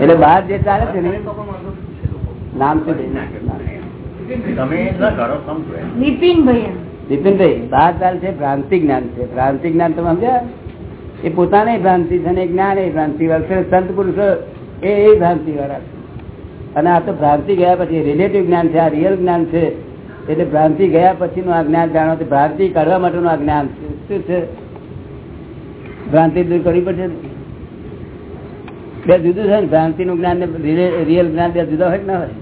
એટલે બહાર જે ચાલે છે ને નામ શું છે? તમે ના કરો સમજો એમ. બિપિનભાઈ એમ. બિપિનભાઈ બહાર ચાલે છે ભ્રાંતિ જ્ઞાન છે ભ્રાંતિ જ્ઞાન તમે સમજ્યા એ પોતાને ભ્રાંતિ છે ને એ જ્ઞાન એ ભ્રાંતિ વાળા સંત પુરુષો એ એ ભ્રાંતિ વાળા અને આ તો ભ્રાંતિ ગયા પછી રિલેટિવ જ્ઞાન છે આ રિયલ જ્ઞાન છે એટલે ભ્રાંતિ ગયા પછીનું આ જ્ઞાન જાણો તો ભ્રાંતિ કાઢવા માટેનું આ જ્ઞાન છે શું છે ભ્રાંતિ દૂર કરવી પડશે ને. બે જુદું છે ને? ભ્રાંતિ નું જ્ઞાન રિયલ જ્ઞાન બે જુદા હોય કે ના હોય.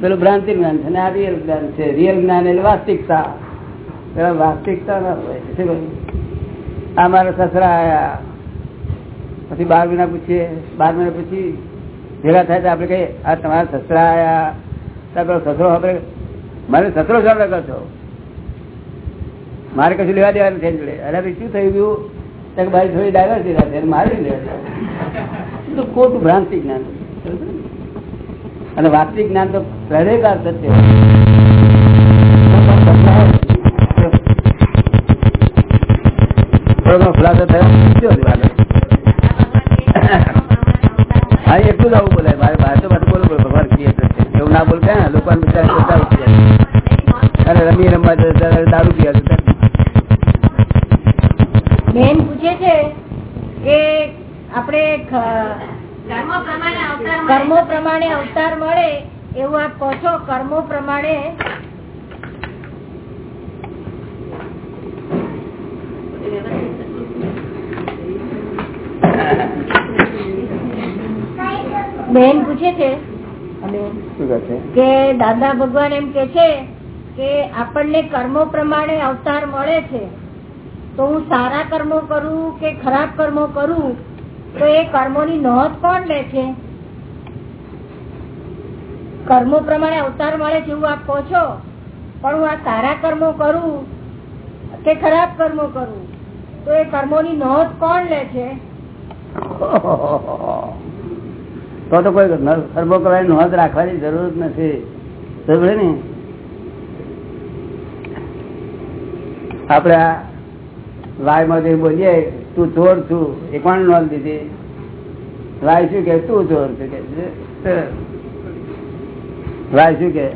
પેલું ભ્રાંતિ જ્ઞાન છે ને આ રિયલ જ્ઞાન છે. રિયલ જ્ઞાન એટલે વાસ્તવિકતા પેલા વાસ્તવિકતા ના હોય. આ મારા સસરા આયા. પછી બાર મહિના પૂછીએ. બાર મહિના પછી ભેગા થાય તો આપણે કહીએ આ તમારા સસરા આયા. પેલો સસરો આપણે મારે સસરો સાંભળે કરશો મારે કશું લેવા દેવાનું છે અરે શું થયું ગયું ભાઈ થોડી ડાયવર્સ મારે તો ખોટું ભ્રાંતિ જ્ઞાન અને વાસ્તવિક જ્ઞાન તો પ્રણયકાર સત્ય એટલું જ આવું બોલાય. મારે બહાર તો પાછું બોલવું. એવું ના બોલતા લોકો બધા ઉઠી રમી રમવા આપણે કર્મો પ્રમાણે અવતાર મળે. એવું આપ કહો છો? કર્મો પ્રમાણે બેન પૂછે છે? હલો. શું કહે છે? કે દાદા ભગવાન એમ કે છે કે આપણને કર્મો પ્રમાણે અવતાર મળે છે. તો હું સારા કર્મો કરું કે ખરાબ કર્મો કરું? તો એ કર્મોની નોંધ કોણ લે છે? કર્મો પ્રમાણે અવતાર મળે જેવું આપ કહો છો? પણ હું આ સારા કર્મો કરું કે ખરાબ કર્મો કરું? તો એ કર્મોની નોંધ કોણ લે છે? તો તો કોઈ કર્મો કરવાની નોંધ રાખવાની જરૂર જ નથી. સમજે ને? આપડે આ વાયમાં જઈ બોલીએ તું ચોર છું. એ કોણ નોંધ દીધી? શું કે? તું ચોર છું કે? શું કે?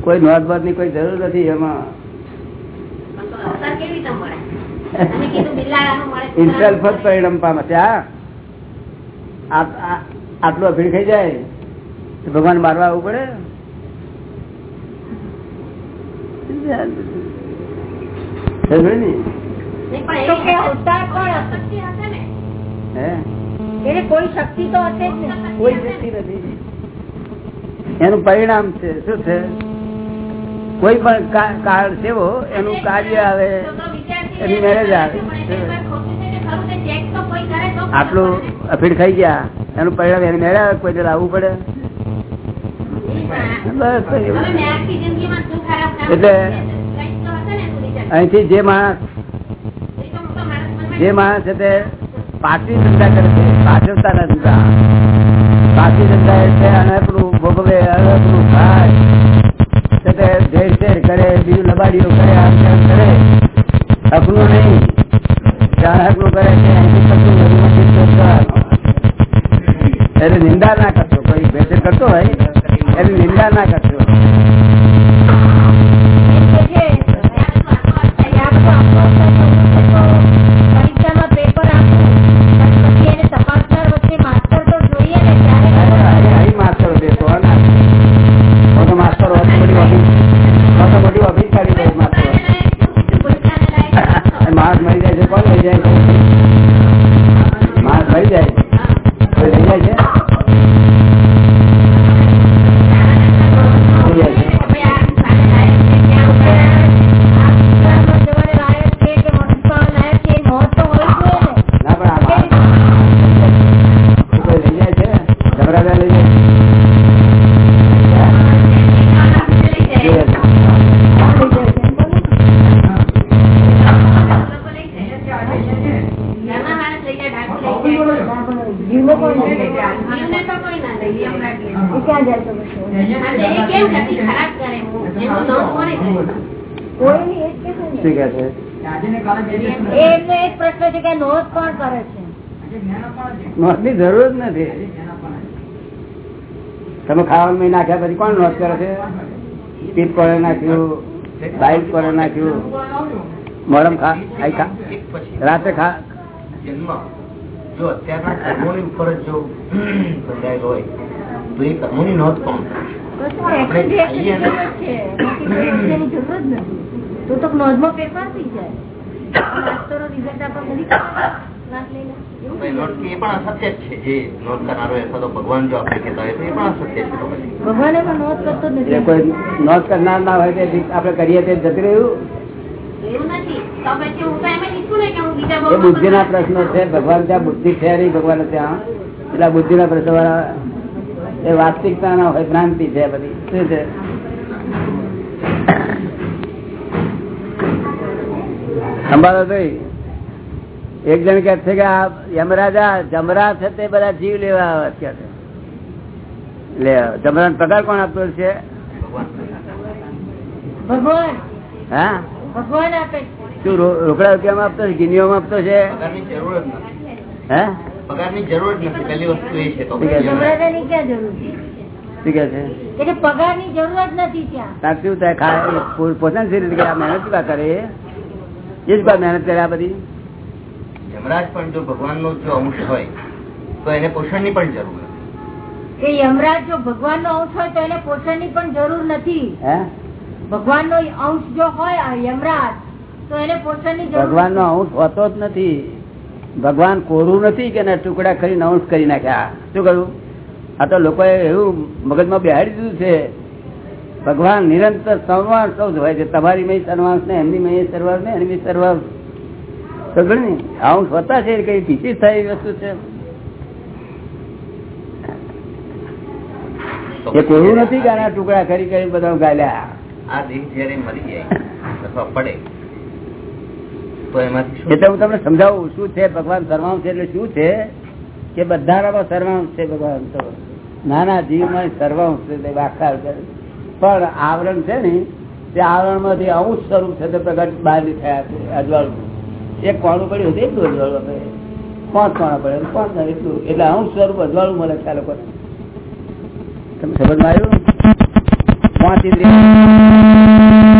કોઈ નોંધની કોઈ જરૂર નથી એમાં. ઇન્સેલ્ફ જ પરિણામ પામે છે આટલું અભીડ ખાઈ જાય તો ભગવાન મારવા આવવું પડે? ને? એને પરિણામ છે શું છે? કોઈ પણ કાળ સેવો એનું કાર્ય આવે એની મેરેજ આવે. આટલું અફીડ ખાઈ ગયા. એનું પરિણામ એને મેળે આવે કોઈ લાવવું પડે? બસ તો એટલે અહીંથી જે માણસ જે માણસ છે તે પાટી ધંધા કરે છે પાછળતા નથી પાટી ધંધા એટલે અને ભોગવે અને પેલું ખાય. તો ઝેર ઝેર કરે, બીજું લબાડીઓ કરે કરે. અકલું નહીં. જ્યાં કરે છે. એટલે નિંદા ના કરશો જીવનો કોઈ નથી એ ક્યાં જાય તો પછી કોઈની એ જ કે છે ને શું કહે છે એ એમનો એક પ્રશ્ન છે કે નોંધ કોણ કરે છે નોંધની જરૂર જ નથી. તમે ખાવાનું નાખ્યા પછી કોણ નોંધ કરે છે? પીપ કોણે નાખ્યું બાઈક કોણે નાખ્યું? મોડમ ખા. રાતે ખા. જો અત્યારના કર્મોની ઉપર જ જો સમજાયેલ હોય તો એ કર્મોની નોંધ કોણ તો નોંધમાં ફેરફાર થઈ જાય. ભગવાન જો આપણે કહેતા હોય તો એ પણ અસત્ય છે. ભગવાન નોંધ કરતો જ નથી. કોઈ નોંધ કરનાર ના હોય આપડે આપણે કરીએ તે જતું રહ્યું. બુદ્ધિ ના પ્રશ્નો છે ભગવાન ત્યાં બુદ્ધિ છે નહીં ભગવાન ત્યાં. એટલે બુદ્ધિ ના પ્રશ્નો વાળા એ વાસ્તવિકતા ના હોય ભ્રાંતિ છે બધી. શું છે? સંભાળો ભાઈ. એક જણ કે છે કે આ યમરાજા જમરા છે તે બધા જીવ લેવા આવે છે લે જમરા પગાર કોણ આપતો છે ભગવાન. હા? ભગવાન આપે છે. શું રોકડા રૂપિયામાં આપતો છે? ગિનીઓમાં આપતો છે? પગારની જરૂર જ નથી. હે? પગારની જરૂર જ નથી. પહેલી વસ્તુ એ છે ભગવાન નો અંશ હોય તો એને પોષણની પણ જરૂર નથી. હે? ભગવાન નો અંશ જો હોય યમરાજ તો એને પોતાની ભગવાન નો અંશ હોતો જ નથી. ભગવાન કોરું નથી કે ટુકડા કરીને અંશ કરી નાખ્યા. શું કહ્યું? આ તો લોકોએ એવું મગજમાં બેહાડી દીધું છે. ભગવાન નિરંતર સર્વાંશ સૌ જ હોય છે. તમારી મેં સર્વાંશ ને એમની મેં સર્વાંશ ને એમની સર્વાંશ. ખબર ને અંશ હોતા છે કઈ પીછી થાય એવી વસ્તુ છે. એ કોરું નથી કે આના ટુકડા કરી કરી બધા ગાલ્યા. આ દેહ જયારે તમને સમજાવું શું છે ભગવાન સર્વાંશ એટલે શું છે કે બધામાં સર્વાંશ છે ભગવાન. તો નાના જીવમાં સર્વાંશ છે પણ આવરણ છે ને, તે આવરણમાંથી આવું સ્વરૂપ છે પ્રગટ બહાર થયા છે, અજવાળું. એક કોણું પડ્યું હતું, એટલું અજવાળું આપણે પાંચ કોણા પડે? પાંચ એટલું. એટલે આવું સ્વરૂપ અજવાળું મળે છે આ લોકો તમે સમજમાં આવ્યું? પાંચ ઇન્દ્રિય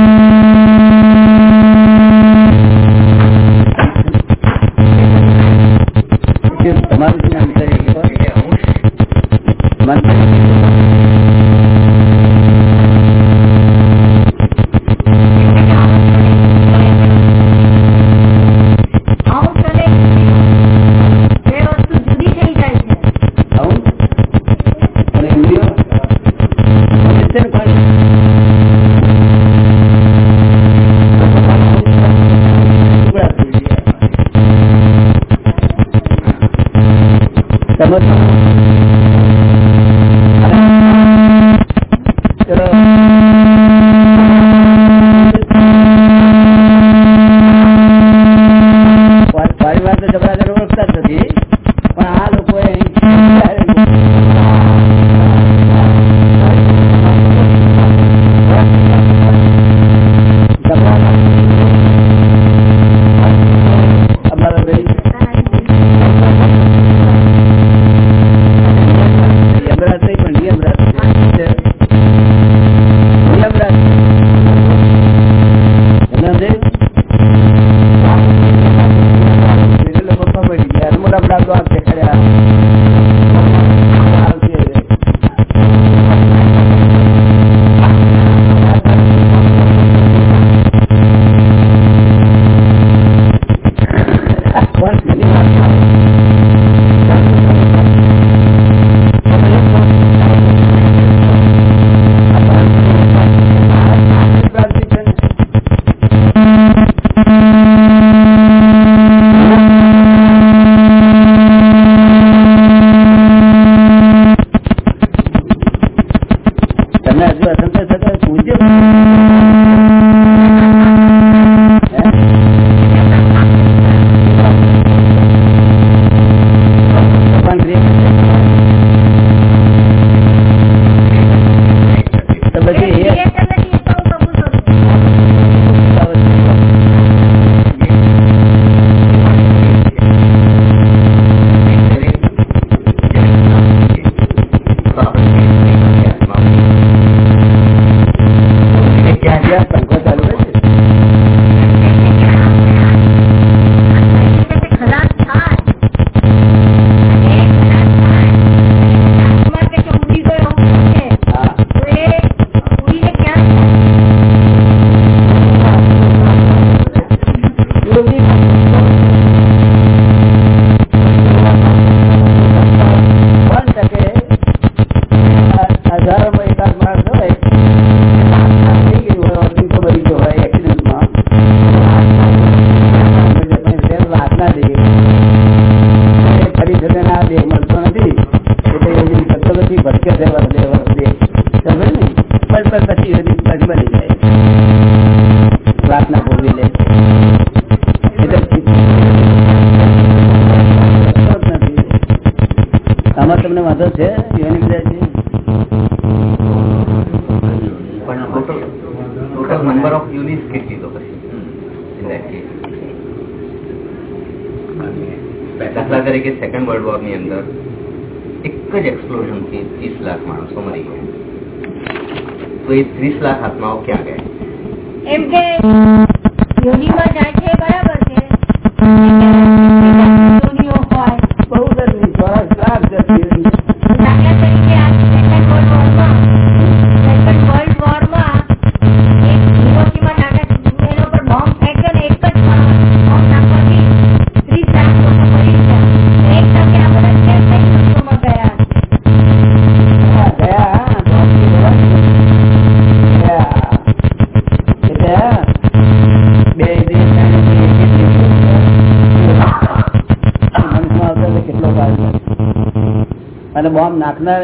વાંધો છે યોની વિદ્યાર્થી? Total total number of unit કેટલી તો પછી in that case? દાખલા તરીકે સેકન્ડ વર્લ્ડ વોરની અંદર એક જ એક્સપ્લોઝનથી ત્રીસ લાખ માણસો મરી ગયા તો એ ત્રીસ લાખ આત્માઓ ક્યાં ગયા એમ કે યોનીમાં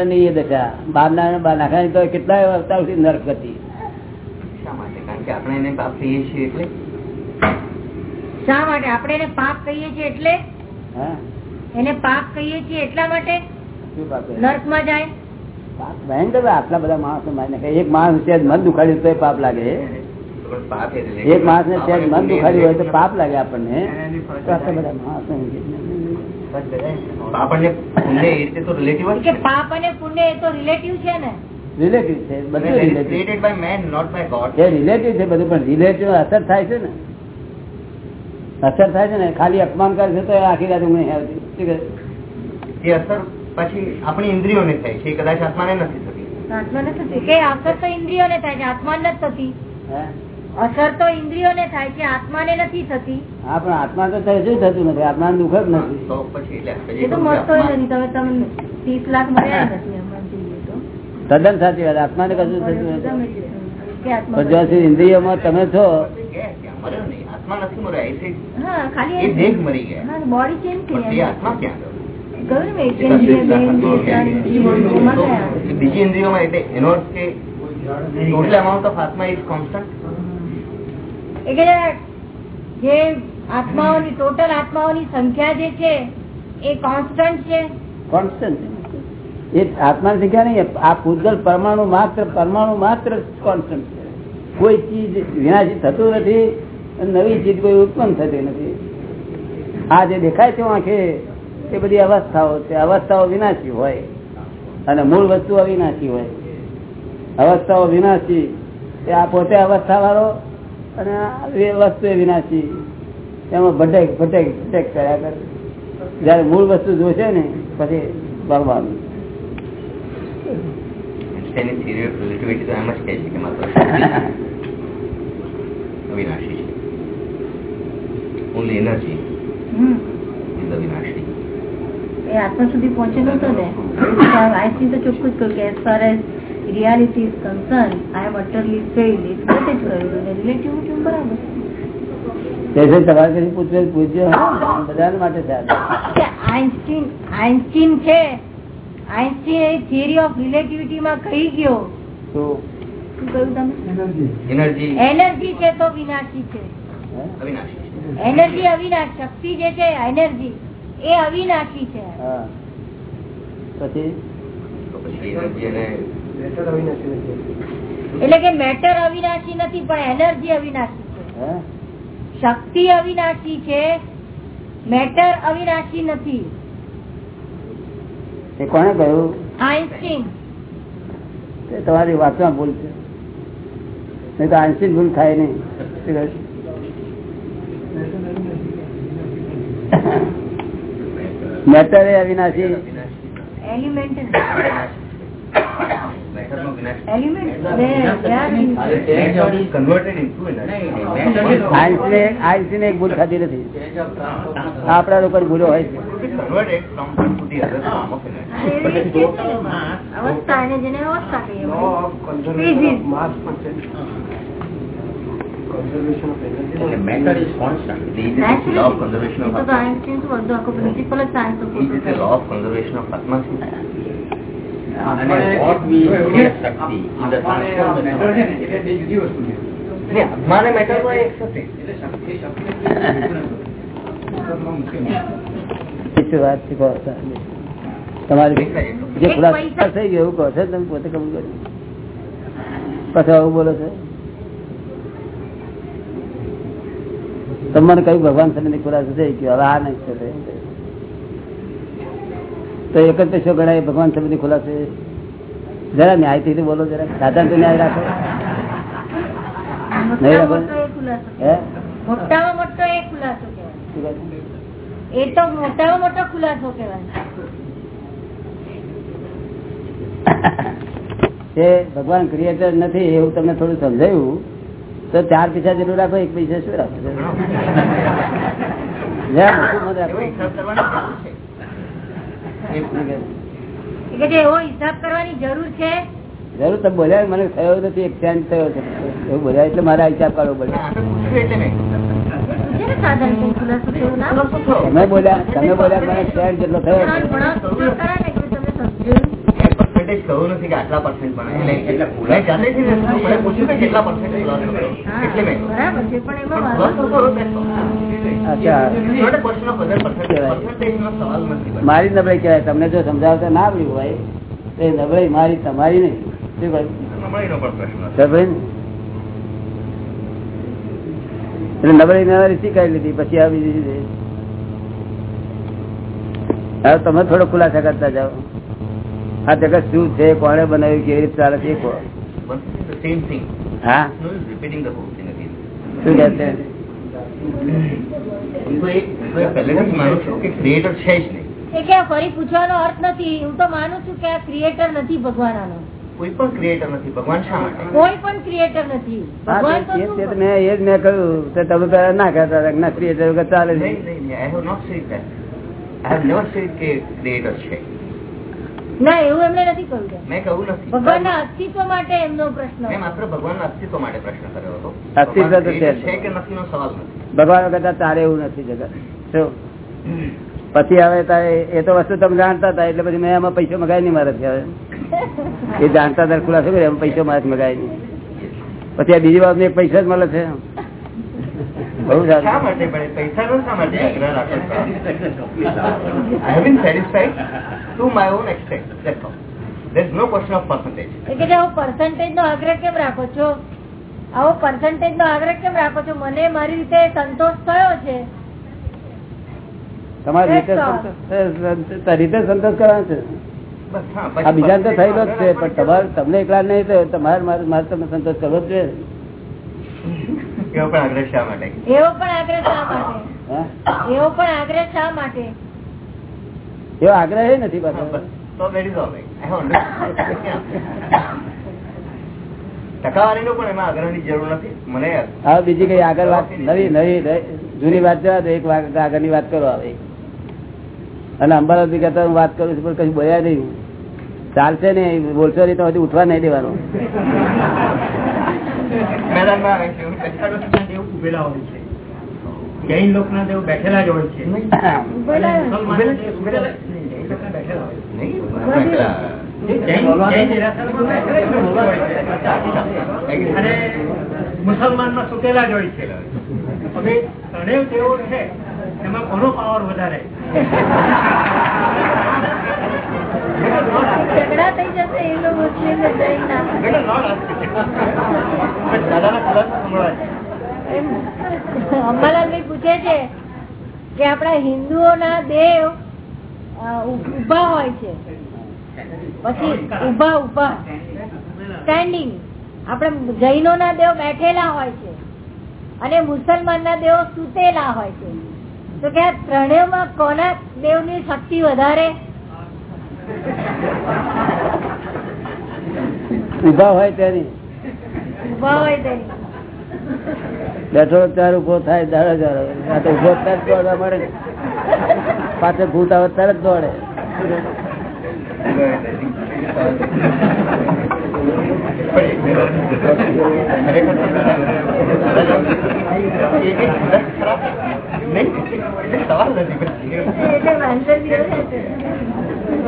નાખનારની એ દશા બારનાર નાખનારની તો કેટલા અવતાર સુધી નરક હતી. કારણ કે આપણે એને પાપ કહીએ છીએ એટલે? શા માટે? આપણે એને પાપ કહીએ છીએ એટલે? એને પાપ કહીએ છીએ એટલા માટે? નર્કમાં જાય. પાપ ભયંકર આટલા બધા માણસો મારી એક માણસ મન દુખાડ્યું તો પાપ લાગે. એક માણસ ને પાપ મન દુખાડ્યું હોય તો પાપ લાગે આપણને. આટલા બધા માણસો પાપ અને પુણ્ય એ રીતે તો રિલેટિવ કે પાપ અને પુણ્ય એ તો રિલેટિવ છે ને? રિલેટિવ છે બધું relative by man not by God A relative છે બધું પણ રિલેટિવ અસર થાય છે ને? અસર થાય છે ને? ખાલી અપમાન કરે છે તો એ આખી રાત ઊંઘ આવતી એ અસર પછી આપણી ઇન્દ્રિયોને થાય છે કદાચ આત્માને નથી થતી. આત્મા નથી થતી. કે અસર તો ઇન્દ્રિયોને થાય છે આત્મા નથી થતી. હે? અસર તો ઇન્દ્રિયોને થાય છે આત્માને નથી થતી. હા પણ આત્મા તો શું થતું નથી? આત્મા દુઃખ જ નથી. તો પછી એટલે એ તો મળતો નથી તમે તમે લાખ મળ્યા તદ્દન સાચી વાત આત્માને કશું થતું નથી. આત્મા જ્યાં સુધી ઇન્દ્રિયોમાં તમે છો આત્મા નથી મર્યા એ છે- હા ખાલી એ દેહ મરી ગયા. હા બોડી ચેન્જ થઈ આત્મા ક્યાં ને બીજી ઇન્દ્રિયોમાં એટલે એનો total amount of atma is constant એ કે જે આત્માઓની ટોટલ આત્માઓની સંખ્યા જે છે, એ કોન્સ્ટન્ટ છે? કોન્સ્ટન્ટ એ આત્માની સંખ્યા નહીં, આ પૂતગલ પરમાણુ માત્ર પરમાણુ માત્ર કોન્સ્ટન્ટ છે. કોઈ ચીજ વિનાશી થતું નથી નવી ચીજ કોઈ ઉત્પન્ન થતી નથી. આ જે દેખાય છે આંખે, એ બધી અવસ્થાઓ છે. અવસ્થાઓ વિનાશી હોય, અને મૂળ વસ્તુ અવિનાશી હોય. અવસ્થાઓ વિનાશી, એ આ પોતે અવસ્થા વાળો અને એ વસ્તુ વિનાશી. એમાં ભટક ભટક ભટક કર્યા કરે. જયારે મૂળ વસ્તુ જોશે ને પછી ભગવાન. છે ઓનલી એનર્જી હમ. ઇઝ અવિનાશી. એ આત્મા સુધી પહોંચેલો હતો ને. આઈસી તો ચોખ્ખું જ કહ્યું કે as far as reality is concern I am utterly fail એ પોતે જ કહ્યું અને રિલેટિવિટી બરાબર. છે તમારે કદી પૂછવું પૂછજો હા, માટે છે. આ. કે આઇન્સ્ટીન આઇન્સ્ટીન છે. આઇન્સ્ટીન એ થિયરી ઓફ રિલેટિવિટી માં કહી ગયો. તો? શું કહ્યું તમે? એનર્જી એનર્જી છે તો વિનાશી છે. અવિનાશી એનર્જી અવિનાશ શક્તિ જે છે એનર્જી એ અવિનાશી છે. હા. પછી? એટલે કે મેટર અવિનાશી નથી પણ એનર્જી અવિનાશી છે. શક્તિ અવિનાશી છે મેટર અવિનાશી નથી. એ કોને કહ્યું? આઈન્સ્ટીન. તમારી વાતમાં ભૂલ છે. નહીં તો આઈન્સ્ટીન ભૂલ થાય નહીં? મેટર એ અવિનાશી. એલિમેન્ટ મેટરનો વિનાશ element Matter is converted into energy. આઈન્સ્ટીને આઈન્સ્ટીને એક ભૂલ ખાધી નથી આ આપણા લોકો ભૂલો હોય છે તમારી જે ખુલાસો થઈ ગયો એવું કહો છો તમે પોતે કબૂલ કર્યું પછી આવું બોલો છો. તમને કયું ભગવાન સંબંધી ખુલાસો થઈ ગયો હવે આ નહીં થશે. તો એક જ પૈસો ગણાય ભગવાન સંબંધી ખુલાસો. જરા ન્યાયથી બોલો જરા. સાધન તો ન્યાય રાખો. નહીં રાખો? મોટો એ ખુલાસો હે? મોટામાં મોટો એ ખુલાસો કહેવાય. શું કહે છે? એ તો મોટામાં મોટો ખુલાસો કહેવાય. ભગવાન ક્રિએટર નથી એવું તમને થોડું સમજાયું તો ચાર પૈસા જરૂર રાખો એક પૈસા શું રાખો? મોટું મત રાખો. એવો હિસાબ કરવાની જરૂર જરૂર બોલ્યા મને થયો નથી એક ચેન્જ થયો છે એવું બોલ્યા એટલે મારા હિસાબ કાઢવો પડે તો. તમે બોલ્યા તમે બોલ્યા મને ચેન્જ જેટલો થયો સમજાયું કહ્યું નથી કે આટલા પર્સન્ટ ભણે. એટલે મેં જાતેથી જ પૂછ્યું કે કેટલા percent ખુલાસો કર્યો. એટલે મેં મારી નબળાઈ કહેવાય. તમને જો સમજાવતા ના આવ્યું હોય તો એ નબળાઈ મારી તમારી નહીં. શું કહ્યું? એટલે નબળાઈ નવારી શીખાઈ લીધી? પછી આવી દીધી હવે તમે થોડો ખુલાસા કરતા જાઓ. આ જગત શું છે? કોણે બનાવ્યું? કેવી રીતે ચાલે છે? કહો. હા. શું કે છે? હું તો એક- હું તો એ પહેલેથી જ માનું છું કે છે જ નહીં. એ આ ફરી પૂછવાનો અર્થ નથી. હું તો માનું છું કે આ ક્રિએટર નથી ભગવાન કોઈ પણ ક્રિએટર નથી. ભગવાન શા માટે? કોઈ પણ ક્રિએટર નથી. ભગવાન તો શું મેં એ જ મેં કહ્યું તો તમે પહેલા ના કહેતા ના creator ચાલે નહીં નહીં. I have કે creator છે. ના એવું એમને નથી કહ્યું મેં કહ્યું નથી. ભગવાનના અસ્તિત્વ માટે એમનો પ્રશ્ન મેં. માત્ર ભગવાનના અસ્તિત્વ માટે પ્રશ્ન કર્યો હતો. અસ્તિત્વ તો છે. કે નથી નો સવાલ નથી. ભગવાન કદાચ તારે એવું નથી જગત. પછી હવે તારે એ તો વસ્તુ તમે જાણતા હતા એટલે પછી મેં એમાં પૈસો મગાય નહીં મારાથી હવે. એ જાણતા હતા ખુલાસો કર્યો એમાં પૈસો મારાથી મગાય નહીં. પછી આ બીજી વાત એક પૈસા જ મળે છે. બહુ સારું. પૈસાનો શા માટે આગ્રહ રાખો છો? I have been satisfied. To my own extent. That's all. There's no question of percentage. એ કે જે આવો percentage નો આગ્રહ કેમ રાખો છો? આવો પર્સન્ટેજ નો આગ્રહ કેમ રાખો છો? મને મારી રીતે સંતોષ થયો છે. તમારી રીતે સંતોષ રીતે સંતોષ કરવાનો છે. આ બીજા તો થયેલો જ છે પણ તમારે તમને એકલા નહીં થયો તમારે મારે મારે તમને સંતોષ કરવો જ જોઈએ. એવો પણ આગ્રહ શા માટે? એવો પણ આગ્રહ શા માટે? એવો પણ આગ્રહ શા માટે? એવો આગ્રહ નથી પાછો. તો So that ટકાવારી. ટકાવારીનો પણ એમાં આગ્રહની જરૂર નથી. મને હવે બીજી કઈ આગળ વાત નવી નવી જૂની વાત જવા દો. એક વાત આગળની વાત કરો હવે. અને અંબાલાલ કરતા હું વાત કરું છું પણ કશું બોલ્યા નહીં. ચાલશે ને બોલશો નહીં તો હજી ઉઠવા નહીં દેવાનું. જૈન બેઠેલા જ હોય છે. બોલાયો. મુસલમાનના દેવ ઉભેલા જ બેઠેલા હોય છે. અને મુસલમાનમાં સુટેલા જ હોય છે. હવે ત્રણેય તેઓ છે એમાં કોનો પાવર વધારે? ઝઘડા થઈ જશે એ લોકો ને ના. અંબાલાલભાઈ પૂછે છે કે આપણા હિન્દુઓના દેવ ઊભા હોય છે. પછી ઊભા ઊભા. સ્ટેન્ડિંગ આપણે જૈનોના દેવ બેઠેલા હોય છે. અને મુસલમાન ના દેવ સુતેલા હોય છે. તો કે આ ત્રણેયમાં કોના દેવની શક્તિ વધારે? ઊભા હોય તેની. ઊભા હોય તેની. બેઠો ત્યારે ઊભો થાય દાડો જાડો ઊભો ત્યારે દોડવા મળે. પાછળ ભૂત આવે જ દોડે. સવાલ નથી. ને.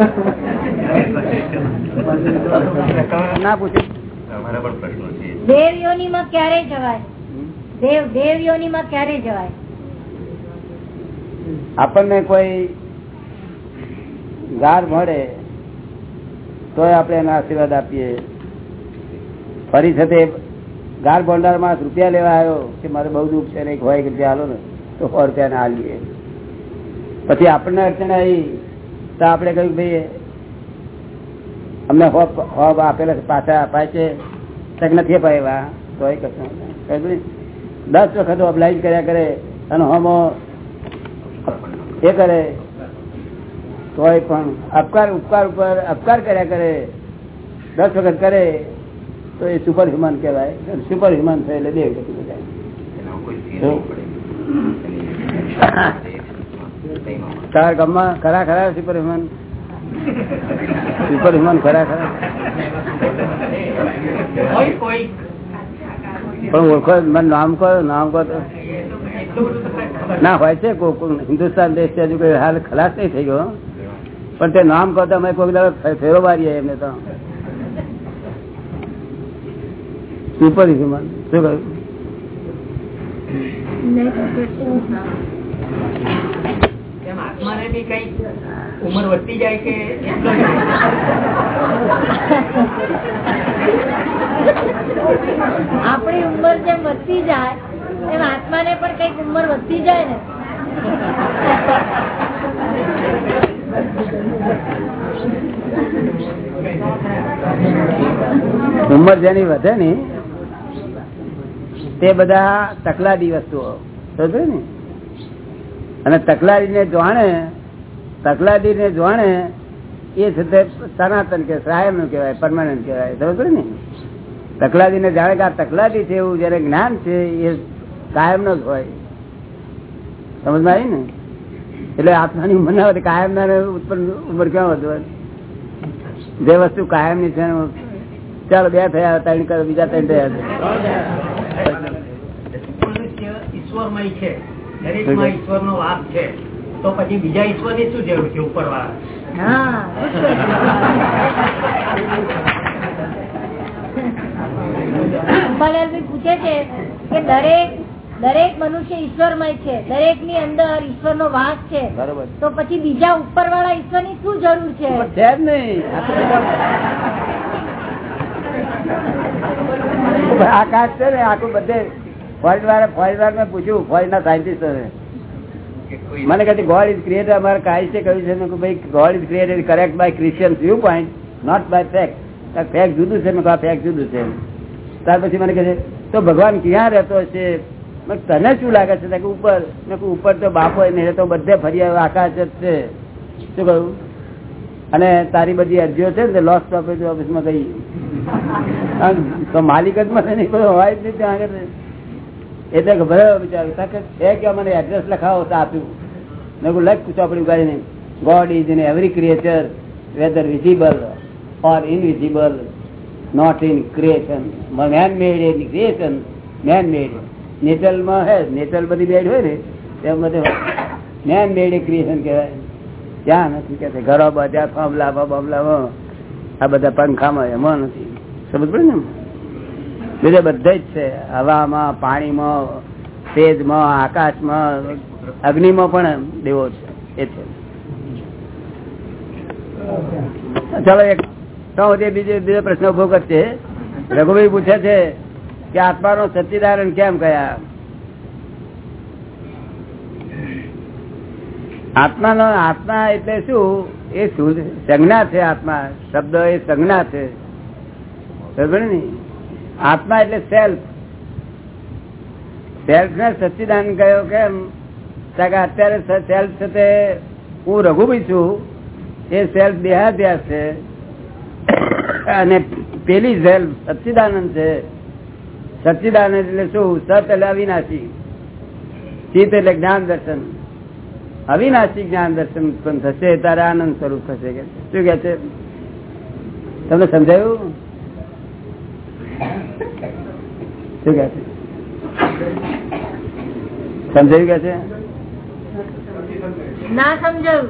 પ્રશ્નો છે. દેવ યોનીમાં ક્યારે જવાય? દેવ દેવ યોનીમાં ક્યારે જવાય? આપણને કોઈ ગાર મળે તો આપણે એના આશીર્વાદ આપીએ. ફરી સાથે ગાર ભંડારમાં રૂપિયા લેવા આવ્યો કે મારે બહુ દુઃખ છે ને એક હોય રૂપિયા હાલો ને તો સો રૂપિયા ના હાલીએ પછી આપણને અડચણ આવી તો આપણે કહ્યું ભાઈ અમને હોપ હોપ આપેલા છે પાછા અપાય છે તક નથી અપાય તો એ કશું કહ્યું દસ વખત અપ્લાય કર્યા કરે અને હોમો એ કરે તોય પણ અપકાર ઉપકાર ઉપર અપકાર કર્યા કરે દસ વખત કરે તો એ સુપર હ્યુમન કહેવાય સુપર હ્યુમન થાય એટલે દેવ ગતિ બધાય. તારા ગામમાં ખરા ખરા સુપર હ્યુમન સુપર હ્યુમન ખરા ખરા? પણ ઓળખો, મને નામ કહો નામ કહો તો. ના, હોય છે હિન્દુસ્તાન દેશ છે, હજુ કોઈ હાલ ખલાસ નહીં થઈ ગયો. પણ તે નામ કહો તો અમે કોઈ દાડો ફેરો મારીએ એમને તો. સુપર હ્યુમન શું કહ્યું? એમ આત્માને બી કઈ ઉંમર વધતી જાય કે આપણી ઉંમર જેમ વધતી જાય એમ આત્માને પણ કંઈક ઉંમર વધતી જાય ને. ઉંમર જેની વધે ને તે બધા તકલાદી વસ્તુઓ સમજ્યો ને? અને તકલાદીને જાણે તકલાદીને જોણે એ સનાતન કે કાયમનું કહેવાય પરમાનન્ટ કહેવાય. સમજ ને? તકલાદીને જાણે કે આ તકલાદી છે એવું જયારે જ્ઞાન છે, એ કાયમ જ હોય. સમજમાં આવી ને? એટલે આત્માની વધે કાયમ ના ઉત્પન્ન ઉંમર ક્યાં વધવાની? જે વસ્તુ કાયમની છે, ચાલો બે થયા, ત્રણ કરો, બીજા ત્રણ થયા. ઈશ્વરમય છે. દરેકમાં ઈશ્વરનો વાસ છે. તો પછી બીજા ઈશ્વરની શું જરૂર છે ઉપરવાળા હા પૂછે છે કે દરેક દરેક મનુષ્ય ઈશ્વરમય છે. દરેકની અંદર ઈશ્વર નો વાસ છે. બરોબર. તો પછી બીજા ઉપર વાળા ઈશ્વરની શું જરૂર છે? આકાશ છે ને આખું બધે ફોરેન વાળા ફોરેન વાળા પૂછ્યું ફોરેન ના સાયન્ટિસ્ટો મને કહે ગોડ ઇઝ ક્રિએટર અમારે કાયસે છે કહ્યું છે કે ભાઈ God is created correct by Christian viewpoint not by fact fact જુદું છે મેં ફેક્ટ જુદું છે. ત્યાર પછી મને કહે છે તો ભગવાન ક્યાં રહેતો છે? તને શું લાગે છે? કે ઉપર. ઉપર તો બાપો નહીં રહેતો બધે ફરી આકાશ જ છે. શું કહ્યું? અને તારી બધી અરજીઓ છે ને લોસ પ્રોપર્ટી ઓફિસમાં ગઈ. તો માલિક જ મને નહીં હોય જ નહીં ત્યાં આગળ. એટલે ગભરાયો બિચારો તાકે છે કે મને એડ્રેસ લખાવો તો આપ્યું. મેં કહ્યું લખ ચોપડી ઉગાડીને God is in every creature whether visible or invisible not in creation man made in creation man made નેચરમાં હે નેચરલ બધી બેડ હોય ને, તેમ બધે મેન મેડ ક્રિએશન કહેવાય. ત્યાં નથી કે ઘરો બધા ફામલા બમલા આ બધા પંખામાં એમાં નથી. સમજ પડે ને? બીજા બધા જ છે. હવામાં, પાણીમાં, તેજમાં, આકાશમાં, અગ્નિમાં પણ દેવો છે. એ છે. ચાલો એક તો બીજો બીજો પ્રશ્ન ઊભો કરશે. રઘુભાઈ પૂછે છે કે આત્માનો સચ્ચિદાનંદ કેમ કયા? આત્માનો આત્મા એટલે શું? એ શું સંજ્ઞા છે આત્મા. શબ્દ એ સંજ્ઞા છે. ને? આત્મા એટલે સેલ્ફ સેલ્ફ ને સચ્ચિદાન કયો કેમ? અત્યારે સેલ્ફ છે હું રઘુભાઈ છું. એ સેલ્ફ દેહાધ્યાસ છે. અને પેલી સેલ્ફ સચ્ચિદાનંદ છે. સચ્ચિદાનંદ એટલે શું? સત એટલે અવિનાશી. ચિત્ત એટલે જ્ઞાન દર્શન. અવિનાશી જ્ઞાન દર્શન ઉત્પન્ન થશે ત્યારે આનંદ સ્વરૂપ થશે કે શું કે છે? તમને સમજાયું? શું કે છે? સમજાયું કે છે? ના સમજાયું.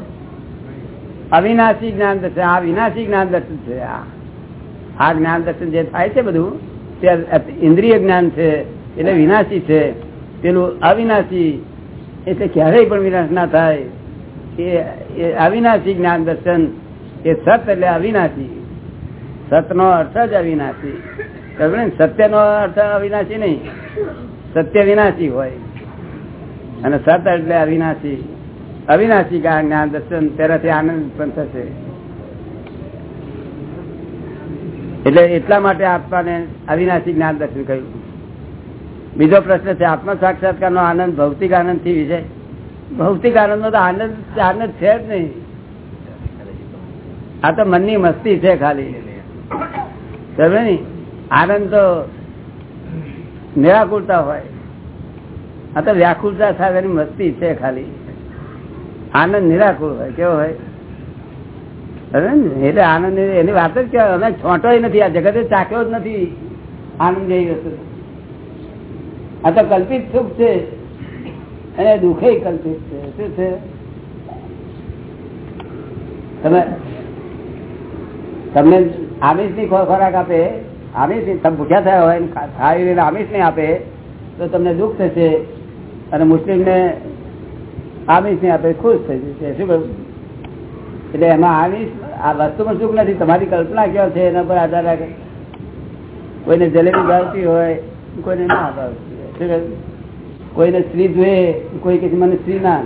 અવિનાશી જ્ઞાન દર્શન. આ વિનાશી જ્ઞાન દર્શન છે. આ જ્ઞાન દર્શન જે થાય છે બધું તે ઇન્દ્રિય જ્ઞાન છે એટલે વિનાશી છે. પેલું અવિનાશી એટલે ક્યારેય પણ વિનાશ ના થાય. એ એ અવિનાશી જ્ઞાન દર્શન એ સત એટલે અવિનાશી. સત નો અર્થ જ અવિનાશી. ખબર ને? અર્થ અવિનાશી નહીં. સત્ય વિનાશી હોય. અને સત એટલે અવિનાશી. અવિનાશી જ્ઞાન દર્શન તેનાથી આનંદ પણ થશે. એટલે એટલા માટે આત્માને અવિનાશી જ્ઞાન દર્શન કહ્યું. બીજો પ્રશ્ન છે, આત્મ સાક્ષાત્કાર નો આનંદ ભૌતિક આનંદથી વિષય ભૌતિક આનંદ નો તો આનંદ આનંદ છે જ નહીં. આ તો મનની મસ્તી છે ખાલી. સમજે ને આનંદ તો નિરાકુરતા હોય. આ તો વ્યાકુળતા થાય મસ્તી છે ખાલી. આનંદ નિરાકુર હોય, કેવો હોય? એટલે આનંદ એની વાત જ કહેવાય, અમે છોટો નથી, આ જગતે ચાક્યો જ નથી આનંદ જેવી વસ્તુ. આ તો કલ્પિત સુખ છે. અને દુઃખે કલ્પિત છે. શું છે? તમે તમને આમિષની ખોરાક આપે? આમિષ તમે ભૂખ્યા થયા હોય ખાઈ લઈને આમિષ નહીં આપે, તો તમને દુઃખ થશે અને મુસ્લિમને આમિષ નહીં આપે, ખુશ થઈ જશે. શું કહ્યું એટલે એમાં આમિષ આ વસ્તુમાં સુખ નથી. તમારી કલ્પના કેવા છે? એના પર આધાર રાખે. કોઈને જલેબી ભાવતી હોય, કોઈને ના ભાવતી હોય? કોઈને સ્ત્રી જોઈએ કોઈ કે મને સ્ત્રી ના.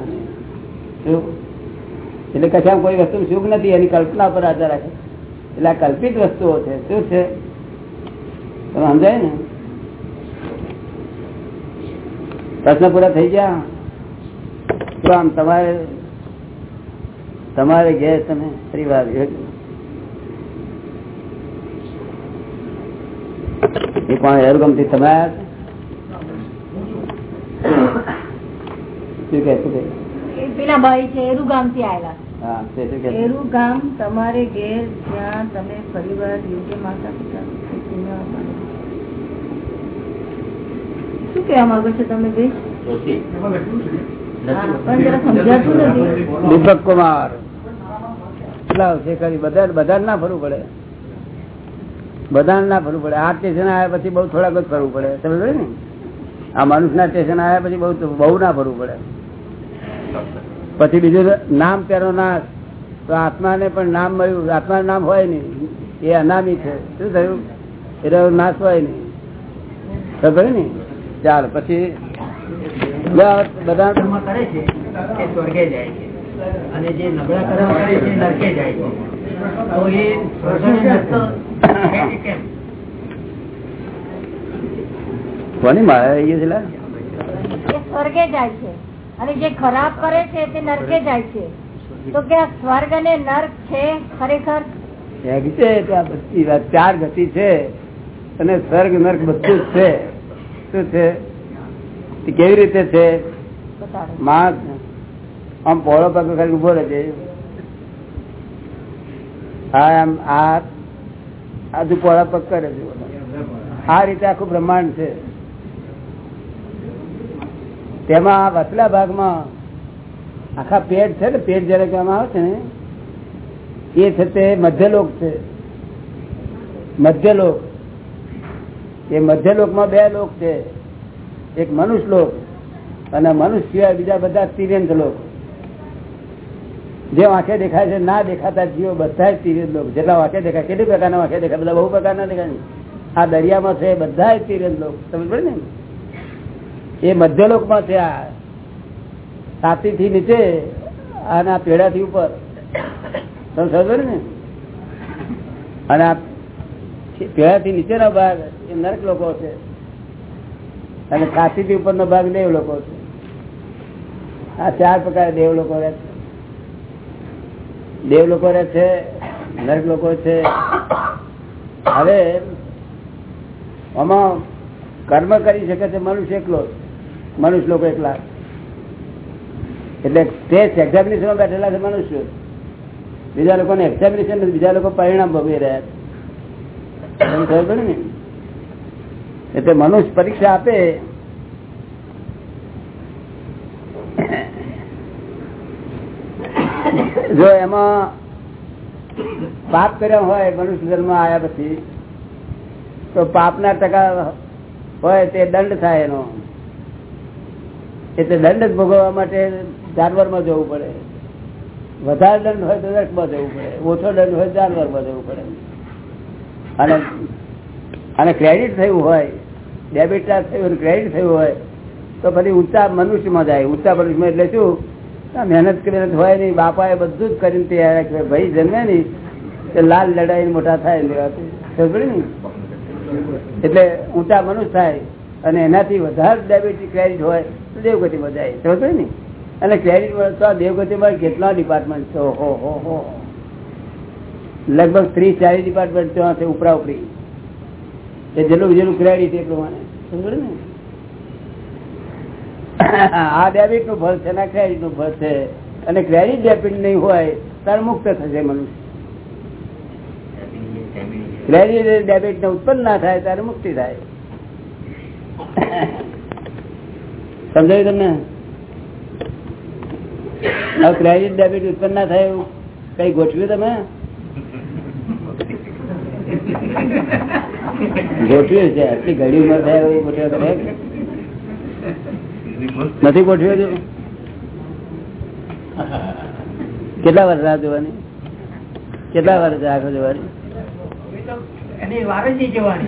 એટલે કશામાં કોઈ વસ્તુ સુખ નથી. એની કલ્પના પર આધાર રાખે. એટલે આ કલ્પિત વસ્તુઓ છે. શું છે? તમે સમજાય ને? પ્રશ્ન પૂરા થઈ ગયા? તો આમ તમારે તમારે ઘેર તમે ફરી વાર એ પણ એરગમથી તમે આવ્યા છો? શું કે શું કે એ પેલા ભાઈ છે એરુ ગામથી આવેલા હા તે શું કે એરુ ગામ તમારે ઘેર જ્યાં તમે પરિવાર યોગ્ય માતા પિતા. શું કેવા માંગો છો તમે દીપક કુમાર. કેટલા છે ખરી બધા બધા ના ફરવું પડે. બધા ના ફરવું પડે. આ સ્ટેશન આવ્યા પછી બહુ થોડાક જ ફરવું પડે. સમજ ને? આ મનુષ્યના સ્ટેશન આવ્યા પછી બહુ બહુ ના ફરવું પડે. પછી બીજું નામ તેનો નાશ. તો આત્માને પણ નામ મળ્યું. આત્માનું નામ હોય નહીં. એ અનામી છે. શું થયું? એટલે નાશ હોય નહીં. ખબર ને? ચાલ પછી બધા કરે છે કે સ્વર્ગે જાય છે. અને જે નબળા કર્મ કરે છે નરકે જાય છે. તો એ સ્વર્ગ કેમ? કોની મારે આવી છે સ્વર્ગે જાય છે. અને જે ખરાબ કરે છે તે નરકે જાય છે. તો કે આ સ્વર્ગ અને નર્ક છે ખરેખર? છે ચાર ગતિ છે. અને સ્વર્ગ નર્ક બધું જ છે. શું છે? કેવી રીતે છે? માણસ આમ પોળો પગ ખાલી ઊભો રહે છે હા આમ આ આજુ પોળા પગ કરે છે. આ રીતે આખું બ્રહ્માંડ છે. તેમાં આ વસલા ભાગમાં આખા પેટ છે ને પેટ જયારે કહેવામાં આવે છે ને એ છે તે મધ્યલોક છે. મધ્યલોક. એ મધ્ય લોકમાં બે લોક છે. એક મનુષ્ય લોક અને મનુષ્ય સિવાય બીજા બધા તિર્યંત લોક. જે વાંખે દેખાય છે, ના દેખાતા જીવો બધા જ તિર્યંત લોક. જેટલા વાંખે દેખાય, કેટલી પ્રકારના વાંખે દેખાય? બધા બહુ પ્રકારના દેખાય આ દરિયામાં છે, બધા જ તિર્યંત લોક. સમજ પડે ને? એ મધ્યલોકમાં છે આ. સાતી થી નીચે અને આ પેડા થી ઉપર. તમે સમજો ને? અને આ પેડા થી નીચેનો ભાગ એ નરક લોકો છે. અને છાતી થી ઉપરનો ભાગ દેવ લોકો છે. આ ચાર પ્રકાર દેવ લોકો રહે છે. દેવ લોકો રહે છે, નરક લોકો છે. હવે આમાં કર્મ કરી શકે છે મનુષ્ય એકલો મનુષ્ય લોકો એકલા એટલે ટેસ્ટ એક્ઝામિનેશન બેઠેલા છે મનુષ્ય. બીજા લોકોને એક્ઝામિનેશન બીજા લોકો પરિણામ ભોગવી રહ્યા છે. ખબર પડે ને? એટલે મનુષ્ય પરીક્ષા આપે. જો એમાં પાપ કર્યા હોય, મનુષ્ય જન્મ આવ્યા પછી, તો પાપના ટકા હોય તે દંડ થાય એનો. એટલે દંડ ભોગવવા માટે જાનવરમાં જવું પડે. વધારે દંડ હોય તો દર્શમાં જવું પડે. ઓછો દંડ હોય જાનવરમાં જવું પડે. અને અને ક્રેડિટ થયું હોય ડેબિટ કાર્ડ થયું ક્રેડિટ થયું હોય, તો પછી ઊંચા મનુષ્યમાં જાય. ઊંચા મનુષ્યમાં એટલે શું? મહેનત કરી હોય નહીં. બાપાએ બધું જ કરીને તૈયાર રાખ્યું ભાઈ જન્મે નહીં, તે લાલ લડાઈ મોટા થાય લેવાથી ને? એટલે ઊંચા મનુષ્ય થાય અને એનાથી વધારે ડેબિટ ક્રેડિટ હોય, તો દેવગતિમાં જાય. સમજ ને? અને ક્રેડિટ તો દેવગતિમાં કેટલા ડિપાર્ટમેન્ટ છે? હો હો હો. લગભગ ત્રીસ ચાલીસ ડિપાર્ટમેન્ટ છે ઉપરા ઉપરી. એ જેટલું જેટલું ક્રેડિટ એ પ્રમાણે. સમજ ને? આ ડેબિટનું ફળ છે ના ક્રેડિટનું ફળ છે. અને ક્રેડિટ ડેબિટ નહીં હોય ત્યારે મુક્ત થશે મનુષ્ય. ક્રેડિટ ડેબિટ ને ઉત્પન્ન ના થાય ત્યારે મુક્તિ થાય. સમજાયું તમને? ક્રેડિટ ડેબિટ ઉત્પન્ન ના થાય એવું કઈ ગોઠવ્યું તમે? ગોઠવ્યું છે આટલી ઘડી ઉમર થાય એવું ગોઠવ્યો કરે નથી ગોઠવ્યો છો કેટલા વર્ષ રાહ જોવાની? કેટલા વર્ષ આખો જોવાની? વાર જ નહીં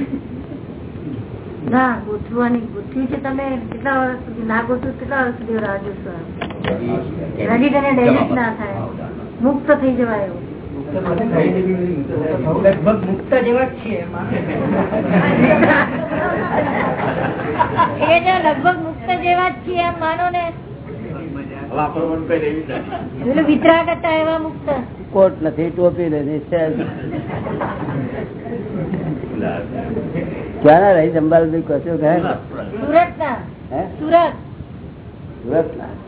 ના ગોઠવાની ગોઠવી છે તમે. કેટલા વર્ષ સુધી ના ગોઠવું કેટલા વર્ષ સુધી રાહ જોશો? ક્રેડિટ અને ડેબિટ ના થાય. મુક્ત થઈ જવાય એવું. લગભગ મુક્ત જેવા જ છીએ લગભગ મુક્ત જેવા જ છીએ એમ માનો ને. વિતરાગ હતા એવા મુક્ત. કોટ નથી ટોપી નથી છે રહી સંભાળ કશું કહે સુરત ના હે? સુરત. સુરત ના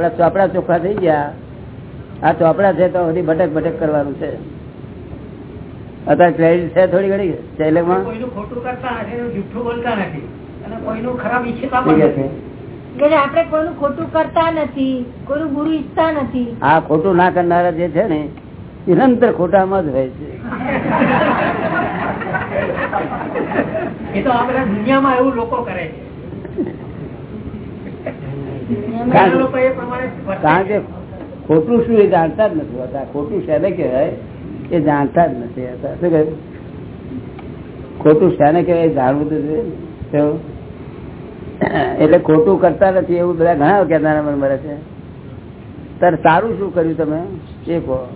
આપડા ચોપડા ચોખ્ખા થઈ ગયા. આ ચોપડા છે તો બધી ભટક ભટક કરવાનું છે. અત્યારે ક્રેડિટ છે થોડી ઘડી ચેલેમાં? ખોટું કરતા નથી જુઠ્ઠું બોલતા નથી. અને કોઈનું ખરાબ ઈચ્છતા પણ નથી. આપણે કોઈનું ખોટું કરતા નથી કોઈનું બુરું ઈચ્છતા નથી. આ ખોટું ના કરનારા જે છે ને નિરંતર ખોટામાં જ હોય છે. એ તો આ બધા દુનિયામાં એવું લોકો કરે છે. કારણ કે- ખોટું શું એ જાણતા જ નથી હોતા. ખોટું શેને કહેવાય એ જાણતા જ નથી હોતા. શું કહ્યું? ખોટું શેને કહેવાય એ જાણવું તો જોઈએ એટલે ખોટું કરતા નથી એવું બધા ઘણા કહેનારા મને મળે છે. તાર સારું શું કર્યું તમે? એ કહો.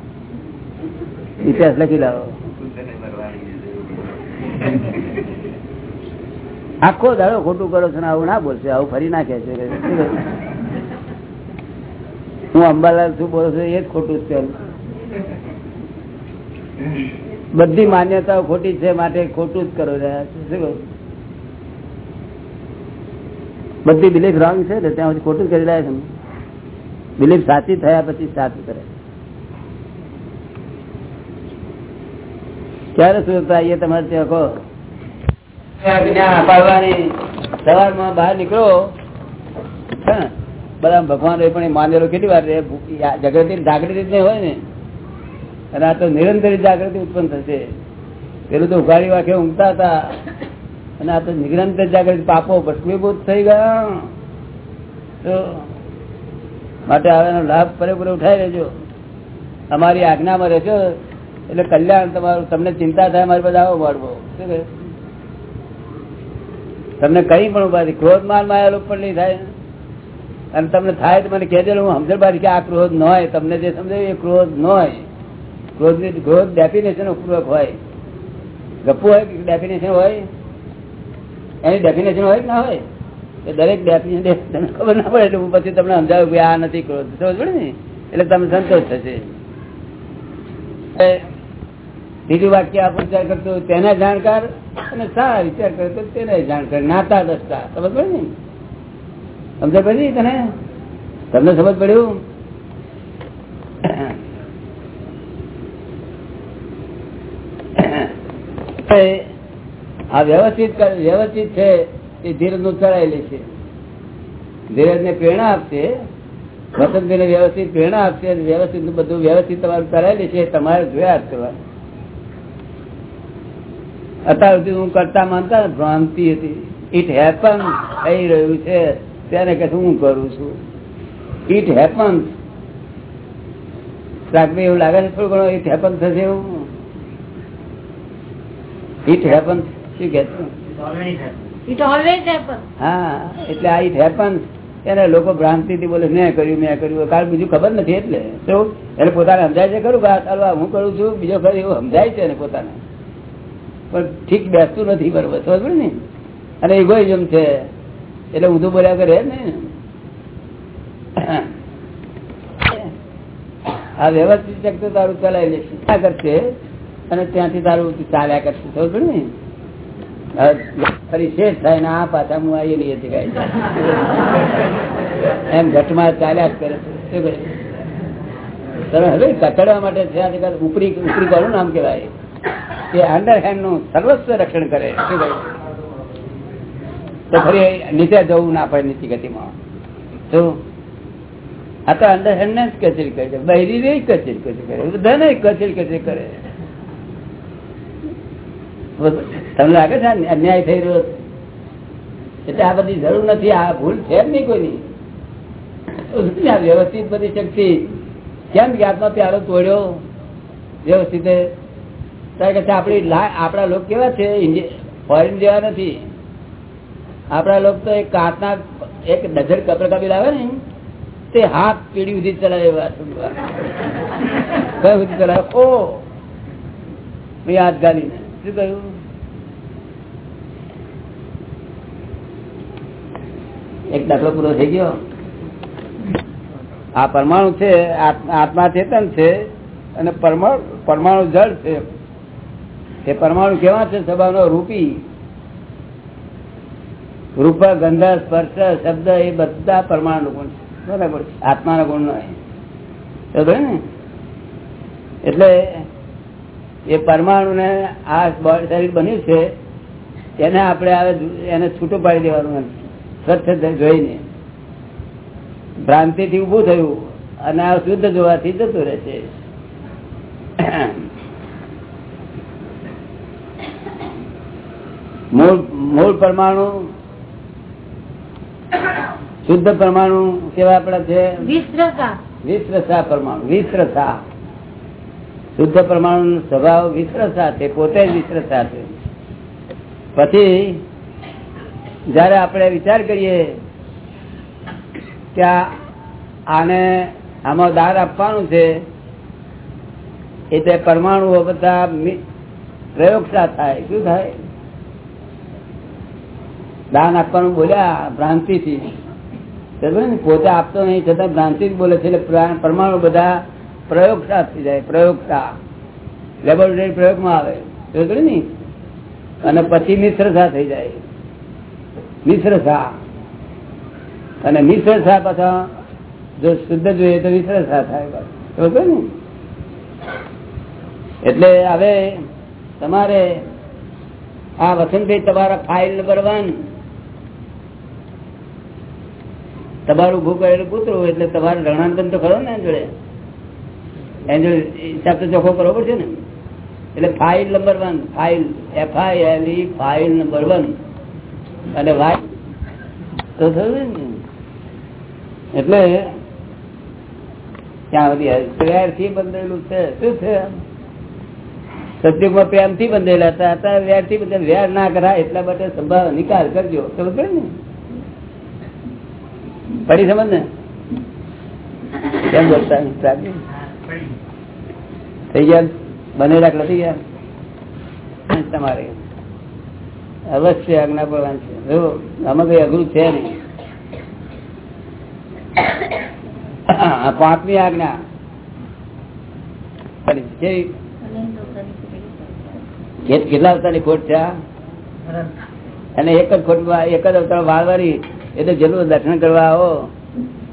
ઇતિહાસ લખી લાવો. આખો દાડો ખોટું કરો છો આવું ના બોલશે, આવું ફરી ના કહે છે? હું અંબાલાલ શું બોલું છું, એ જ ખોટું છે. બધી માન્યતાઓ ખોટી છે, માટે ખોટું જ કરો? બધી બિલીફ રોંગ છે ને, ત્યાં સુધી ખોટું કરી રહ્યા છે બિલીફ સાચી થયા પછી સાચું કરે. ક્યારે સુરત આવીએ તમારે ત્યાં કહો? આજ્ઞા અપાવવાની સવારમાં બહાર નીકળો. બધા ભગવાન એ પણ માનેલો કેટલી વાર રહે? જાગૃતિ જાગૃતિ હોય ને. અને આ તો નિરંતર જાગૃતિ ઉત્પન્ન થશે. પેલું તો ઉઘાડી વાંખે ઊંઘતા હતા. અને આ તો નિરંતર જાગૃતિ, પાપો ભસ્મીભૂત થઈ ગયા. તો માટે એનો લાભ પૂરેપૂરો ઉઠાઈ લેજો. અમારી આજ્ઞામાં રહેશો એટલે કલ્યાણ તમારું, તમને ચિંતા થાય, મારી બધા આવો મળવો. શું કહે? તમને કઈ પણ ઉપાધિ ક્રોધ માનમાં પણ નહીં થાય. અને તમને થાય તો મને કહેજો હું સમજણ પાડી કે આ ક્રોધ ન હોય. તમને જે સમજાવ્યું એ ક્રોધ ન હોય. ક્રોધ ક્રોધ ડેફિનેશન પૂર્વક હોય. ગપ્પુ હોય ડેફિનેશન હોય? એની ડેફિનેશન હોય કે ના હોય? એ દરેક ડેફિનેશન તમને ખબર ના પડે, એટલે પછી તમને સમજાવું કે આ નથી ક્રોધ. સમજ પડે ને? એટલે તમને સંતોષ થશે. બીજું વાક્ય આપ કરતો હોય તેના જાણકાર અને સારા વિચાર કરતો તેને જાણકાર, નાતા દસતા. સમજ પડે ને? સમજ પડી તને? તમને સમજ પડ્યું? આ વ્યવસ્થિત વ્યવસ્થિત છે, એ ધીરજનું ચડાયેલી છે. ધીરજ ને પ્રેરણા આપશે વસંતભાઈ વ્યવસ્થિત પ્રેરણા આપશે વ્યવસ્થિતનું બધું વ્યવસ્થિત તમારું કરાયેલી છે, તમારે જોયા જ અત્યાર સુધી હું કરતા માનતા ને ભ્રાંતિ હતી. ઇટ હેપન થઈ રહ્યું છે. ત્યારે કે હું કરું છું? ઇટ હેપન એવું લાગે છે થોડું ઘણું ઇટ હેપન થશે એવું? ઇટ હેપન શું કે હા એટલે આ ઇટ હેપન એને લોકો ભ્રાંતિ થી બોલે મેં કર્યું મેં કર્યું. કારણ બીજું ખબર નથી એટલે. શું એને પોતાને સમજાય છે ખરું હું કરું છું બીજો ખરું એવું સમજાય છે એને પોતાને. પણ ઠીક બેસતું નથી બરોબર સમજ ને? અને ઇગોઇઝમ છે. એટલે ઊંધું બોલ્યા કરે ને? આ વ્યવસ્થિત ચકતું તારું ચલાવી લેશે આ કરશે? અને ત્યાંથી તારું ચાલ્યા કરશે સમજ ને? ફરી શેષ થાય ને આ પાછા હું આવી રહી હતી કઈ એમ ઘટમાં ચાલ્યા જ કરે શું કરે તમે હવે કચડવા માટે છે ઉપરી ઉપરી કોનું નામ કહેવાય? કે અંડરહેન્ડનું સર્વસ્વ રક્ષણ કરે. તો ફરી નીચે જવું ના પડે નીચી ગતિમાં. તો આ તો અંડરહેન્ડ ને જ કચેરી કરે છે. બહેરી રે કચેરી કચેરી કરે બધાને કચેરી કચેરી કરે. તમને લાગે છે અન્યાય થઈ રહ્યો એટલે આ બધી જરૂર નથી, આ ભૂલ છે જ નહીં કોઈની. આ વ્યવસ્થિત બધી શક્તિ? કેમ કે આત્મા પ્યારો તોડ્યો? વ્યવસ્થિત આપડા આપણા લોક કેવા છે? ફોરેન જેવા નથી. આપણા લોક તો એક કાચના એક નજર કપડા કાપી લાવે ને, તે હાથ પીડી સુધી ચલાવે કઈ સુધી ચલાવે? ઓ! મેં હાથ ગાલીને શું કહ્યું? એક દાખલો પૂરો થઈ ગયો. આ પરમાણુ છે આત- આત્મા ચેતન છે, અને પરમાણુ પરમાણુ જળ છે. એ પરમાણુ કેવા છે? સ્વભાવનો રૂપી. રૂપ, ગંધ, સ્પર્શ, શબ્દ, એ બધા પરમાણુ ગુણ છે. બરાબર આત્માના ગુણ ને? એટલે એ પરમાણુ ને આ શરીર બન્યું છે, એને આપણે એને છૂટું પાડી દેવાનું. સ્વચ્છ જોઈને. ભ્રાંતિ થી ઉભું થયું અને આ શુદ્ધ જોવાથી જતું રહેશે મૂળ મૂળ પરમાણુ શુદ્ધ પરમાણુ કેવા આપડા છે? વિશ્રસા પરમાણુ વિશ્રસા શુદ્ધ પરમાણુ સ્વભાવ વિશ્રસા છે પોતે વિશ્રસા છે. પછી જયારે આપણે વિચાર કરીએ કે આને આમાં દાર આપવાનું છે એટલે પરમાણુઓ બધા પ્રયોગ થાય. શું થાય? દાન આપવાનું બોલ્યા ભ્રાંતિ થી પોતે આપતો નહીં, છતાં ભ્રાંતિ બોલે છે, એટલે પરમાણુ બધા પ્રયોગતા થઈ જાય પ્રયોગતા લેબોરેટરી પ્રયોગમાં આવે. ને અને પછી મિશ્રતા થઈ જાય. મિશ્રતા અને મિશ્રતા પાછા જો શુદ્ધ જોઈએ તો મિશ્રતા થાય બસ. ને એટલે હવે તમારે આ વસંતભાઈ તમારા ફાઇલ નંબર વન તમારું ઉભું કરેલું કૂતરું એટલે તમારે રણાંકન તો કરો ને જોડે એની જોડે હિસાબ તો ચોખ્ખો કરવો પડશે ને. એટલે file number one file F I L E file number one અને વાય તો થયું એટલે ત્યાં પ્રેરથી બંધેલું છે. શું છે? સત્યુગમાં પ્રેમથી બંધેલા હતા વેરથી બંધેલા. વ્યાર ના કરાય એટલા માટે સંભાવ નિકાલ કરજો. સમજ ને? પડી સમજ ને? કેમ બોલતા થઈ ગયા? બને દાખલા થઈ ગયા? તમારે. અવશ્ય આજ્ઞા પડવાની છે. જો આમાં કઈ અઘરું છે નહીં. પાંચમી આજ્ઞા. કેટલા અવતારની ખોટ છે અને એક જ ખોટ એક જ અવતાર વાળવાળી એટલે જેટલું દર્શન કરવા આવો,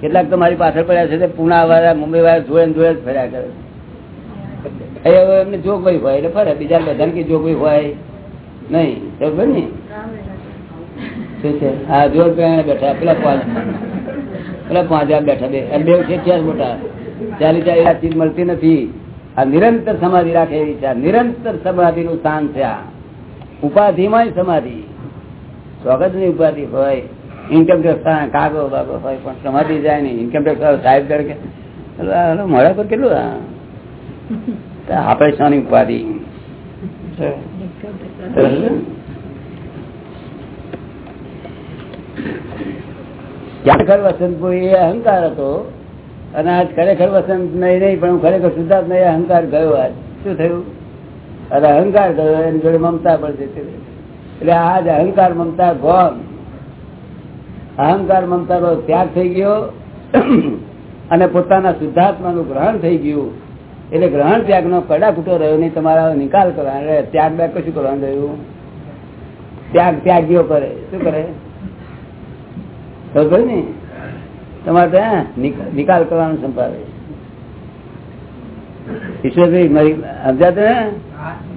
કેટલાક તો મારી પાછળ પડ્યા છે પુના વાળા, મુંબઈ વાળા ને જોડે જ ફર્યા કરે. હવે એમને જોગવાઈ હોય એટલે ફરે. બીજા બધાને કઈ જોગવાઈ હોય નહીં. ને? શું છે? હા પેણે બેઠા. પેલા પાંચ. પેલા પાંચ બેઠા બે. બે છે જ મોટા. ચાલી ચાલી આ ચીજ મળતી નથી. આ નિરંતર સમાધિ રાખે એવી છે. નિરંતર સમાધિ નું સ્થાન છે આ. ઉપાધિમાં સમાધિ. સ્વાગતની ઉપાધિ હોય. ઇન્કમ ટેક્સ કાગો બાગો હોય, પણ સમાધિ જાય નહીં. ઇન્કમ ટેક્સ સાહેબ કરે કે મળે પર કેટલું આપણે શાની ઉપાધિ? ખરેખર વસંત એ અહંકાર હતો? અને આજ ખરેખર વસંત નહીં નહીં પણ ખરેખર શુદ્ધાર્થ નહીં અહંકાર ગયો આજ. શું થયું? અને અહંકાર ગયો, એની જોડે મમતા પણ જતી એટલે આજ અહંકાર, મમતા ગોન અહંકાર મમતા નો ત્યાગ થઈ ગયો અને પોતાના શુદ્ધાત્મા નું ગ્રહણ થઈ ગયું. એટલે ગ્રહણ ત્યાગ નો કડા ખૂટો રહ્યો નહીં તમારા નિકાલ કરવાનો. ત્યાગ બેગ કશું કરવાનું રહ્યું? ત્યાગ ત્યાગીઓ કરે. શું કરે? ખબર ને તમારે ત્યાં નિકાલ કરવાનું સંભાવે ઈશ્વરભાઈ મારી સમજાતે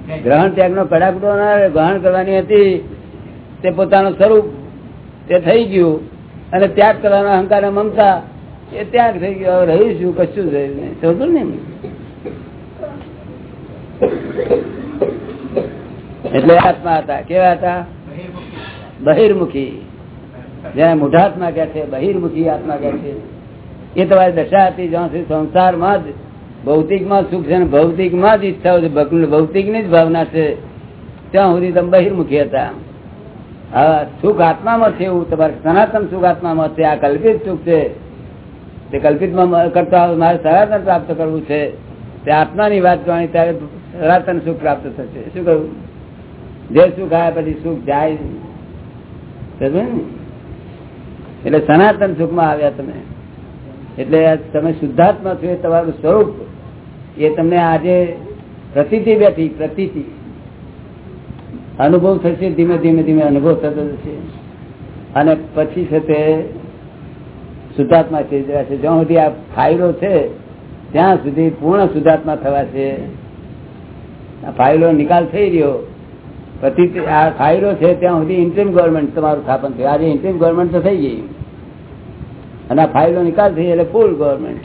ને ગ્રહણ ત્યાગ નો કડાકડો ગ્રહણ કરવાની હતી તે પોતાનું સ્વરૂપ તે થઈ ગયું અને ત્યાગ કરવાનો અહંકાર મમતા એ ત્યાગ થઈ ગયો. હવે રહ્યું કશું થયું નહીં. સમજો ને એટલે આત્મા હતા. કેવા હતા? બહિર્મુખી. જેને મૂઢાત્મા કે છે, બહિર્મુખી આત્મા કે છે. એ તમારી દશા હતી, જ્યાં સુધી સંસારમાં જ ભૌતિકમાં સુખ છે ભૌતિકમાં જ ઈચ્છાઓ છે. ભૌતિકની જ ભાવના છે. ત્યાં સુધી તમે બહિર્મુખી હતા. સુખ આત્મામાં છે એવું તમારે સનાતન સુખ આત્મામાં છે, આ કલ્પિત સુખ છે. તે કલ્પિતમાં કરતા મારે સનાતન પ્રાપ્ત કરવું છે. તે આત્માની વાત જાણી ત્યારે સનાતન સુખ પ્રાપ્ત થશે. શું કહ્યું જે સુખ આવ્યા પછી સુખ જાય. એટલે સનાતન સુખમાં આવ્યા તમે. એટલે તમે શુદ્ધાત્મા છો એ તમારું સ્વરૂપ. એ તમને આજે પ્રતિતિ બેઠી, પ્રતિતિ. અનુભવ થશે, ધીમે ધીમે ધીમે અનુભવ થતો જશે. અને પછી છે તે શુદ્ધાત્મા થઈ જશે જ્યાં સુધી આ ફાઇલો છે, ત્યાં સુધી પૂર્ણ શુદ્ધાત્મા થવાશે. આ ફાઇલો નિકાલ થઈ રહ્યો. પછી આ ફાઇલો છે, ત્યાં સુધી ઇન્ટ્રીમ ગવર્મેન્ટ તમારું સ્થાપન થયું. આજે ઇન્ટ્રીમ ગવર્મેન્ટ તો થઈ ગઈ. અને આ ફાઇલો નિકાલ થઈ એટલે ફૂલ ગવર્મેન્ટ.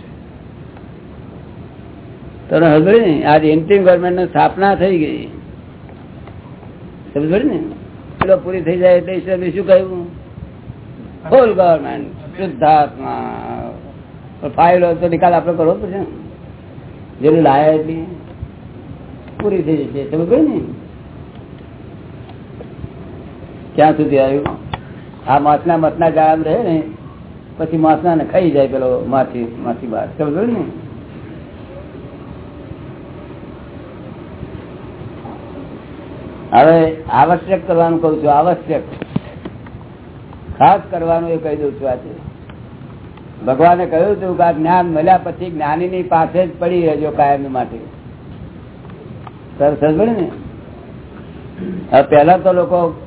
તો હજુ ને? આજે ઇન્ટ્રીમ ગવર્મેન્ટની સ્થાપના થઈ ગઈ. સમજ ને? પેલો પૂરી થઈ જાય એટલે ઈશ્વર શું કહ્યું? ફૂલ ગવર્મેન્ટ શુદ્ધાત્મા. ફાઇલો તો નિકાલ આપડે કરવો પડશે જેને લાયા એટલી. પૂરી થઈ જશે. સમજ ને? ક્યાં સુધી આવ્યું? આ માછના મતના ગાળામાં રહે ને, પછી માછના ને ખાઈ જાય પેલો માછી માછી બાર સમજ ને? હવે આવશ્યક કરવાનું કઉ છું, આવશ્યક. ખાસ કરવાનું એ કહી દઉં છું આજે. ભગવાને કહ્યું હતું કે આ જ્ઞાન મળ્યા પછી જ્ઞાની ની પાસે જ પડી રહેજો કાયમ માટે. સરસ ને? હવે પેલા તો લોકો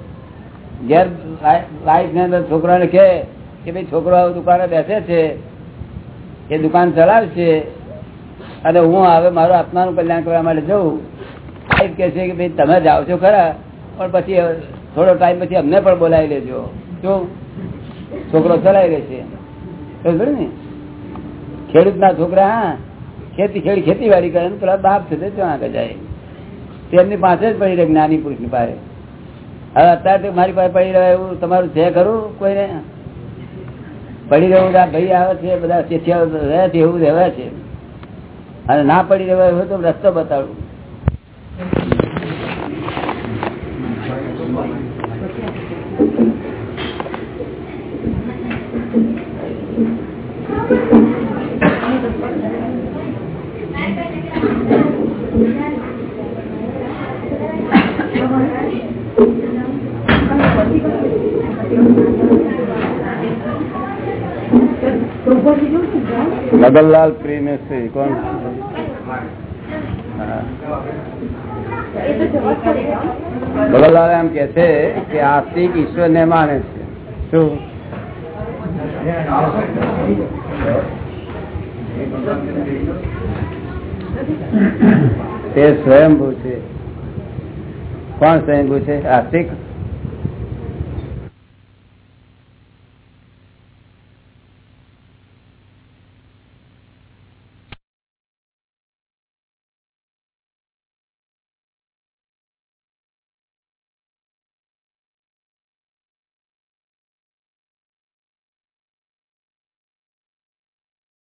ઘેર લાઈફની અંદર છોકરાને કે ભાઈ છોકરો દુકાને બેસે છે, એ દુકાન ચલાવશે, અને હું હવે મારું આત્માનું કલ્યાણ કરવા માટે જઉં. સાહેબ કે છે કે ભાઈ તમે જાઓ છો ખરા, પણ પછી થોડો ટાઈમ પછી અમને પણ બોલાવી લેજો. જો છોકરો ચલાવી લેશે ને? ખેડૂત ના છોકરા, હા, ખેતી, ખેડી, ખેતીવાડી કરે પેલા બાપ જાય. તેમની પાસે જ પડી રહે જ્ઞાની પુરુષની પાસે. હવે અત્યારે મારી પાસે પડી રહ્યો એવું તમારું છે ખરું કોઈને? પડી રહ્યું ભાઈ આવે છે, બધા રહ્યા છે, એવું રહેવા છે. અને ના પડી રહ્યો હોય તો રસ્તો બતાડું. Badallal prime secondi. મદનલાલ એમ કે છે કે આસ્તિક ઈશ્વર ને માને છે. શું? તે સ્વયંભૂ છે. કોણ સ્વયંભૂ છે? આસ્તિક